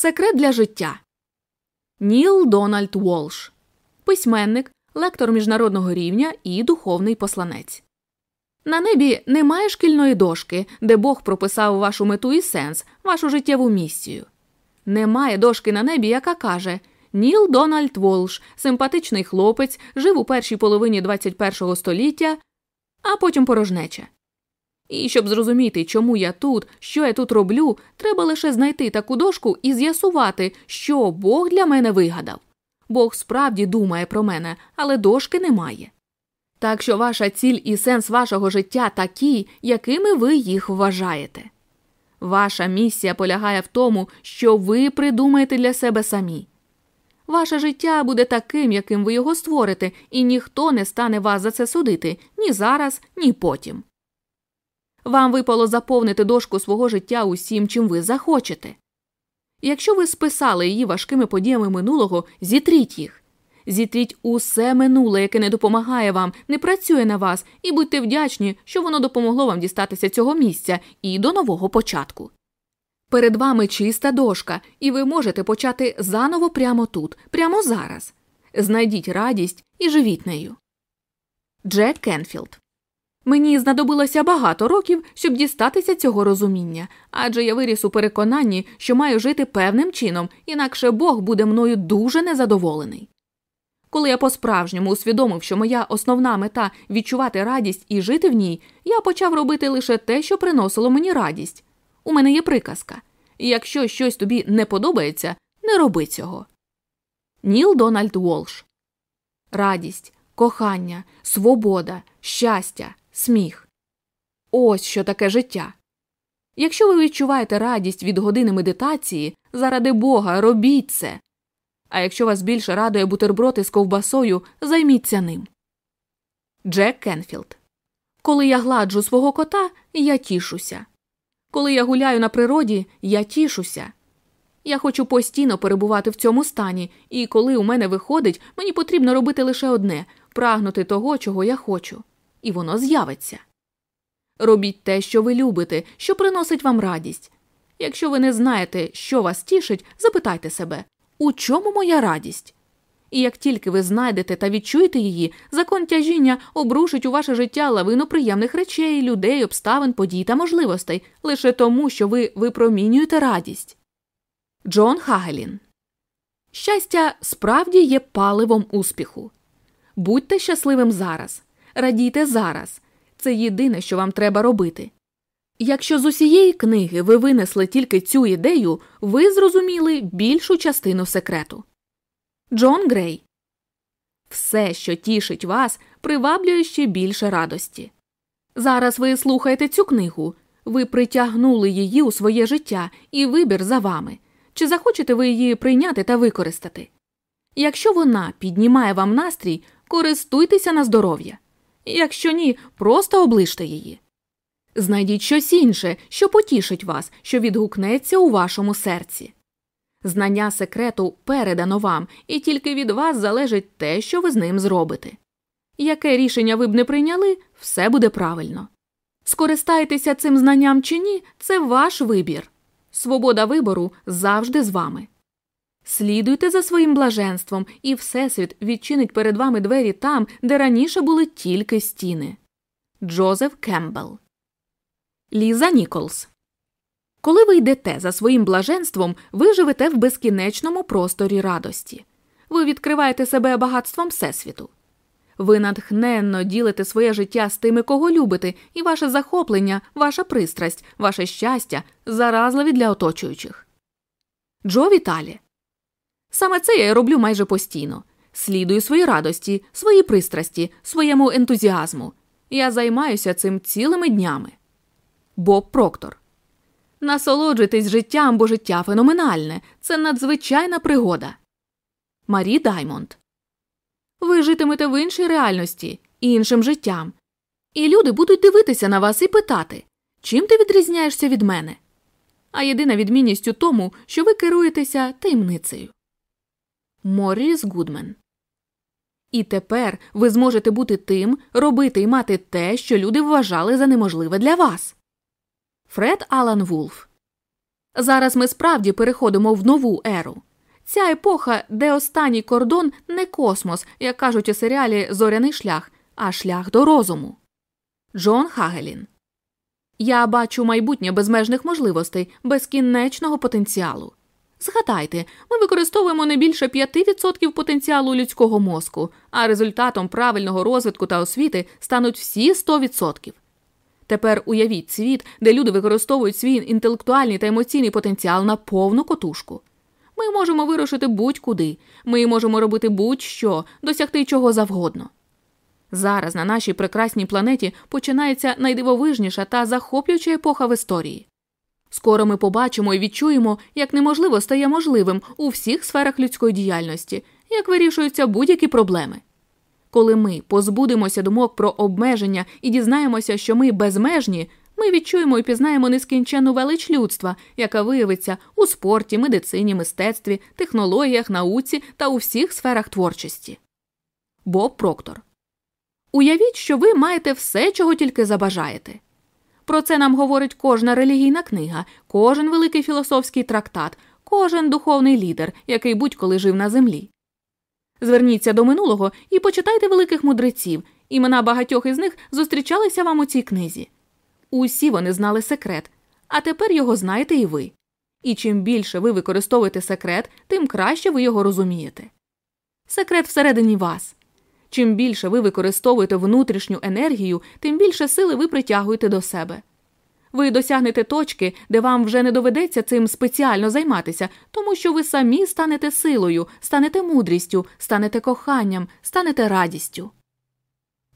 Секрет для життя. Ніл Дональд Волш. Письменник, лектор міжнародного рівня і духовний посланець. На небі немає шкільної дошки, де Бог прописав вашу мету і сенс, вашу життєву місію. Немає дошки на небі, яка каже Ніл Дональд Волш, симпатичний хлопець, жив у першій половині 21 століття, а потім порожнеча. І щоб зрозуміти, чому я тут, що я тут роблю, треба лише знайти таку дошку і з'ясувати, що Бог для мене вигадав. Бог справді думає про мене, але дошки немає. Так що ваша ціль і сенс вашого життя такі, якими ви їх вважаєте. Ваша місія полягає в тому, що ви придумаєте для себе самі. Ваше життя буде таким, яким ви його створите, і ніхто не стане вас за це судити ні зараз, ні потім. Вам випало заповнити дошку свого життя усім, чим ви захочете. Якщо ви списали її важкими подіями минулого, зітріть їх. Зітріть усе минуле, яке не допомагає вам, не працює на вас, і будьте вдячні, що воно допомогло вам дістатися цього місця і до нового початку. Перед вами чиста дошка, і ви можете почати заново прямо тут, прямо зараз. Знайдіть радість і живіть нею. Джек Кенфілд Мені знадобилося багато років, щоб дістатися цього розуміння, адже я виріс у переконанні, що маю жити певним чином, інакше Бог буде мною дуже незадоволений. Коли я по справжньому усвідомив, що моя основна мета відчувати радість і жити в ній, я почав робити лише те, що приносило мені радість. У мене є приказка якщо щось тобі не подобається, не роби цього. Ніл Дональд Волш Радість, кохання, свобода, щастя, сміх. Ось що таке життя. Якщо ви відчуваєте радість від години медитації, заради Бога, робіть це. А якщо вас більше радує бутерброд з ковбасою, займіться ним. Джек Кенфілд Коли я гладжу свого кота, я тішуся. Коли я гуляю на природі, я тішуся. Я хочу постійно перебувати в цьому стані, і коли у мене виходить, мені потрібно робити лише одне прагнути того, чого я хочу, і воно з'явиться. Робіть те, що ви любите, що приносить вам радість. Якщо ви не знаєте, що вас тішить, запитайте себе, у чому моя радість? І як тільки ви знайдете та відчуєте її, закон тяжіння обрушить у ваше життя лавину приємних речей, людей, обставин, подій та можливостей лише тому, що ви випромінюєте радість. Джон Хагелін Щастя справді є паливом успіху. Будьте щасливим зараз, радійте зараз. Це єдине, що вам треба робити. Якщо з усієї книги ви винесли тільки цю ідею, ви зрозуміли більшу частину секрету. Джон Грей Все, що тішить вас, приваблює ще більше радості. Зараз ви слухаєте цю книгу, ви притягнули її у своє життя і вибір за вами. Чи захочете ви її прийняти та використати? Якщо вона піднімає вам настрій, користуйтеся на здоров'я. Якщо ні, просто оближте її. Знайдіть щось інше, що потішить вас, що відгукнеться у вашому серці. Знання секрету передано вам, і тільки від вас залежить те, що ви з ним зробите. Яке рішення ви б не прийняли, все буде правильно. Скористайтеся цим знанням чи ні, це ваш вибір. Свобода вибору завжди з вами. Слідуйте за своїм блаженством, і Всесвіт відчинить перед вами двері там, де раніше були тільки стіни. Джозеф Кембл Ліза Ніколс коли ви йдете за своїм блаженством, ви живете в безкінечному просторі радості. Ви відкриваєте себе багатством Всесвіту. Ви натхненно ділите своє життя з тими, кого любите, і ваше захоплення, ваша пристрасть, ваше щастя заразливі для оточуючих. Джо Віталі. Саме це я й роблю майже постійно. Слідую своїй радості, своїй пристрасті, своєму ентузіазму. Я займаюся цим цілими днями. Боб Проктор Насолоджуйтесь життям, бо життя феноменальне. Це надзвичайна пригода. Марі Даймонд. Ви житимете в іншій реальності, іншим життям. І люди будуть дивитися на вас і питати, чим ти відрізняєшся від мене. А єдина відмінність у тому, що ви керуєтеся таємницею. Морріс Гудмен. І тепер ви зможете бути тим, робити і мати те, що люди вважали за неможливе для вас. Фред Алан Вулф Зараз ми справді переходимо в нову еру. Ця епоха, де останній кордон не космос, як кажуть у серіалі Зоряний шлях, а шлях до розуму. Джон Хагелін. Я бачу майбутнє безмежних можливостей, безкінечного потенціалу. Згадайте, ми використовуємо не більше 5% потенціалу людського мозку, а результатом правильного розвитку та освіти стануть всі 100%. Тепер уявіть світ, де люди використовують свій інтелектуальний та емоційний потенціал на повну котушку. Ми можемо вирушити будь-куди, ми можемо робити будь-що, досягти чого завгодно. Зараз на нашій прекрасній планеті починається найдивовижніша та захоплююча епоха в історії. Скоро ми побачимо і відчуємо, як неможливо стає можливим у всіх сферах людської діяльності, як вирішуються будь-які проблеми. Коли ми позбудемося думок про обмеження і дізнаємося, що ми безмежні, ми відчуємо і пізнаємо нескінченну велич людства, яка виявиться у спорті, медицині, мистецтві, технологіях, науці та у всіх сферах творчості. Боб Проктор Уявіть, що ви маєте все, чого тільки забажаєте. Про це нам говорить кожна релігійна книга, кожен великий філософський трактат, кожен духовний лідер, який будь-коли жив на землі. Зверніться до минулого і почитайте великих мудреців, імена багатьох із них зустрічалися вам у цій книзі. Усі вони знали секрет, а тепер його знаєте і ви. І чим більше ви використовуєте секрет, тим краще ви його розумієте. Секрет всередині вас. Чим більше ви використовуєте внутрішню енергію, тим більше сили ви притягуєте до себе. Ви досягнете точки, де вам вже не доведеться цим спеціально займатися, тому що ви самі станете силою, станете мудрістю, станете коханням, станете радістю.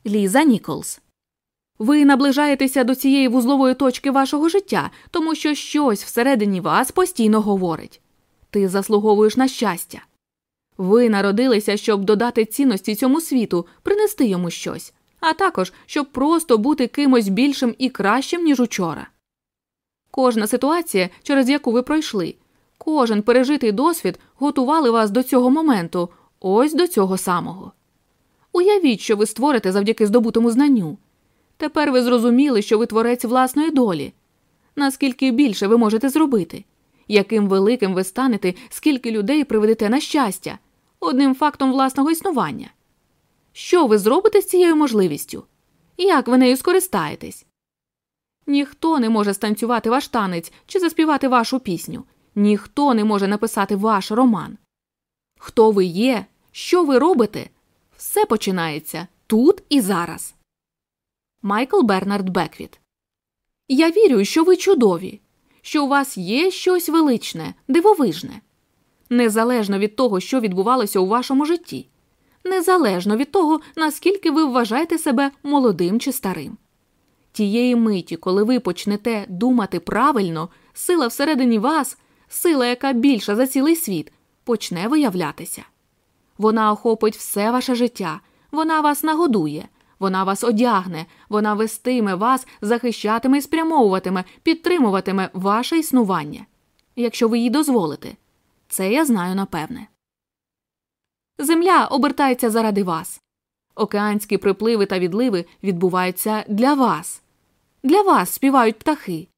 Ліза Ніколс ви наближаєтеся до цієї вузлової точки вашого життя, тому що щось всередині вас постійно говорить ти заслуговуєш на щастя. Ви народилися, щоб додати цінності цьому світу, принести йому щось, а також щоб просто бути кимось більшим і кращим, ніж учора. Кожна ситуація, через яку ви пройшли, кожен пережитий досвід готували вас до цього моменту, ось до цього самого. Уявіть, що ви створите завдяки здобутому знанню. Тепер ви зрозуміли, що ви творець власної долі. Наскільки більше ви можете зробити? Яким великим ви станете, скільки людей приведете на щастя, одним фактом власного існування? Що ви зробите з цією можливістю? Як ви нею скористаєтесь? Ніхто не може станцювати ваш танець чи заспівати вашу пісню, ніхто не може написати ваш роман. Хто ви є, що ви робите? Все починається тут і зараз. Майкл Бернард Беквіт. Я вірю, що ви чудові, що у вас є щось величне, дивовижне. Незалежно від того, що відбувалося у вашому житті, незалежно від того, наскільки ви вважаєте себе молодим чи старим. Тієї миті, коли ви почнете думати правильно, сила всередині вас, сила, яка більша за цілий світ, почне виявлятися. Вона охопить все ваше життя, вона вас нагодує, вона вас одягне, вона вестиме вас, захищатиме і спрямовуватиме, підтримуватиме ваше існування, якщо ви їй дозволите. Це я знаю напевне. Земля обертається заради вас. Океанські припливи та відливи відбуваються для вас. Для вас співають птахи.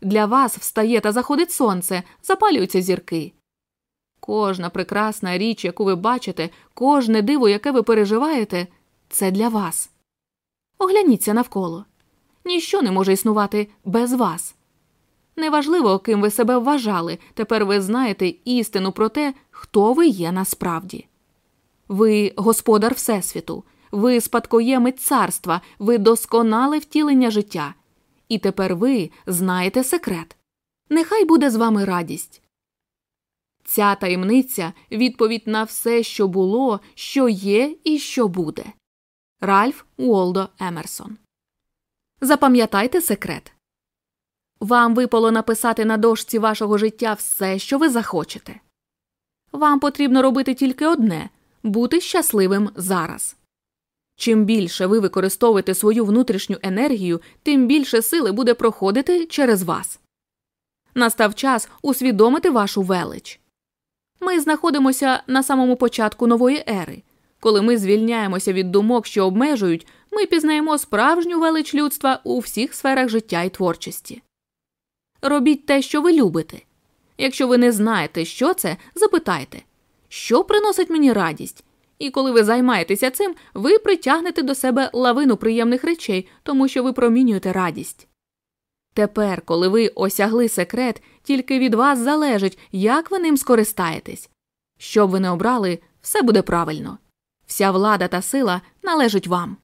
Для вас встає та заходить сонце, запалюються зірки. Кожна прекрасна річ, яку ви бачите, кожне диво, яке ви переживаєте, це для вас. Огляніться навколо. Ніщо не може існувати без вас. Неважливо, ким ви себе вважали, тепер ви знаєте істину про те, хто ви є насправді. Ви господар Всесвіту, ви спадкоємець царства, ви досконале втілення життя. І тепер ви знаєте секрет. Нехай буде з вами радість. Ця таємниця відповідь на все, що було, що є і що буде. Ральф Уолдо Емерсон. Запам'ятайте секрет. Вам випало написати на дошці вашого життя все, що ви захочете. Вам потрібно робити тільки одне бути щасливим зараз. Чим більше ви використовуєте свою внутрішню енергію, тим більше сили буде проходити через вас. Настав час усвідомити вашу велич. Ми знаходимося на самому початку нової ери. Коли ми звільняємося від думок, що обмежують, ми пізнаємо справжню велич людства у всіх сферах життя і творчості. Робіть те, що ви любите, Якщо ви не знаєте, що це, запитайте, що приносить мені радість. І коли ви займаєтеся цим, ви притягнете до себе лавину приємних речей, тому що ви промінюєте радість. Тепер, коли ви осягли секрет, тільки від вас залежить, як ви ним скористаєтесь. Щоб ви не обрали, все буде правильно. Вся влада та сила належить вам.